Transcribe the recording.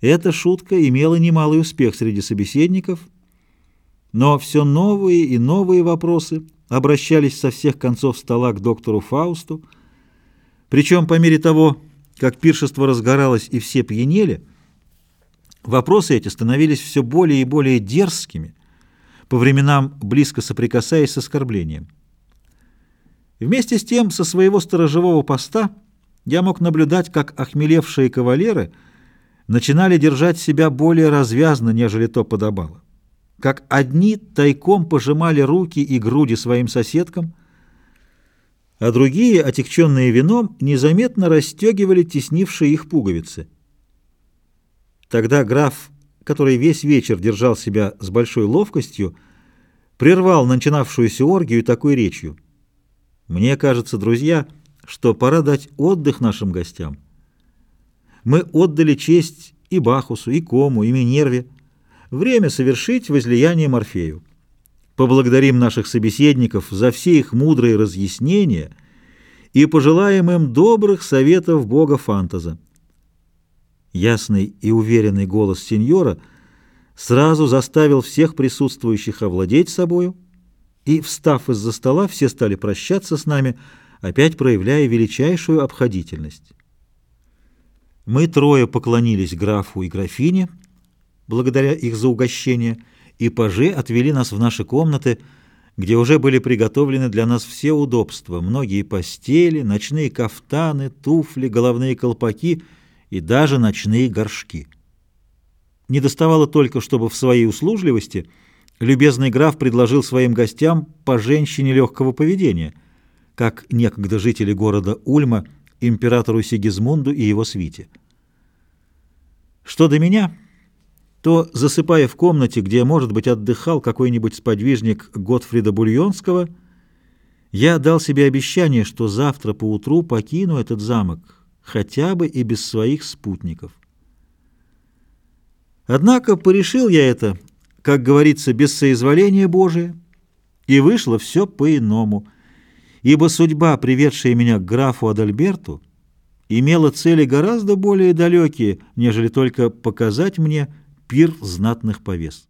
Эта шутка имела немалый успех среди собеседников, но все новые и новые вопросы обращались со всех концов стола к доктору Фаусту, причем по мере того, как пиршество разгоралось и все пьянели, вопросы эти становились все более и более дерзкими, по временам близко соприкасаясь с оскорблением. Вместе с тем, со своего сторожевого поста я мог наблюдать, как охмелевшие кавалеры начинали держать себя более развязно, нежели то подобало. Как одни тайком пожимали руки и груди своим соседкам, а другие, отягченные вином, незаметно расстегивали теснившие их пуговицы. Тогда граф, который весь вечер держал себя с большой ловкостью, прервал начинавшуюся оргию такой речью — мне кажется, друзья, что пора дать отдых нашим гостям. Мы отдали честь и Бахусу, и Кому, и Минерве. Время совершить возлияние Морфею. Поблагодарим наших собеседников за все их мудрые разъяснения и пожелаем им добрых советов бога Фантаза. Ясный и уверенный голос сеньора сразу заставил всех присутствующих овладеть собою, и, встав из-за стола, все стали прощаться с нами, опять проявляя величайшую обходительность. Мы трое поклонились графу и графине, благодаря их за угощение, и пажи отвели нас в наши комнаты, где уже были приготовлены для нас все удобства, многие постели, ночные кафтаны, туфли, головные колпаки и даже ночные горшки. Не доставало только, чтобы в своей услужливости – любезный граф предложил своим гостям по женщине легкого поведения, как некогда жители города Ульма императору Сигизмунду и его свите. Что до меня, то, засыпая в комнате, где, может быть, отдыхал какой-нибудь сподвижник Готфрида Бульонского, я дал себе обещание, что завтра поутру покину этот замок, хотя бы и без своих спутников. Однако порешил я это как говорится, без соизволения Божия, и вышло все по-иному, ибо судьба, приведшая меня к графу Адальберту, имела цели гораздо более далекие, нежели только показать мне пир знатных повест.